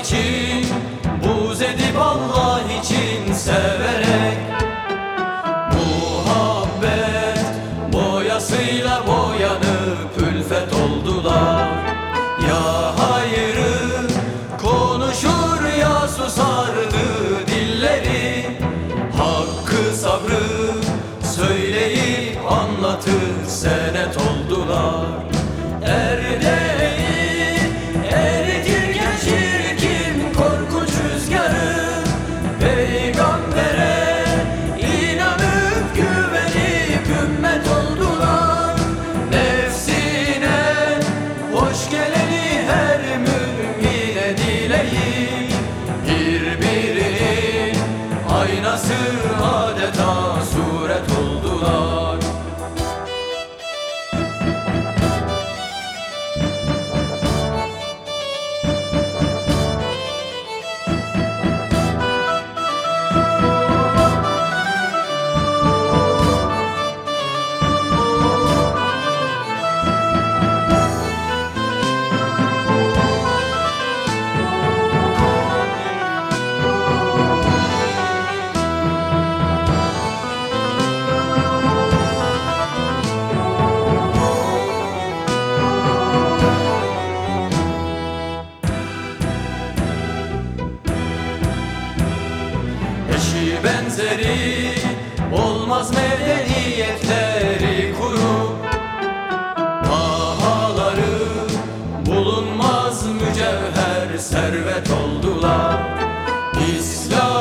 için Buz edip Allah için severek. Muhabbet boyasıyla boyanıp ülfet oldular. Ya hayrı konuşur ya susardı dilleri. Hakkı sabrı söyleyip anlatır senet benzeri Olmaz medeniyetleri kuru. Pahaları bulunmaz mücevher servet oldular. İslam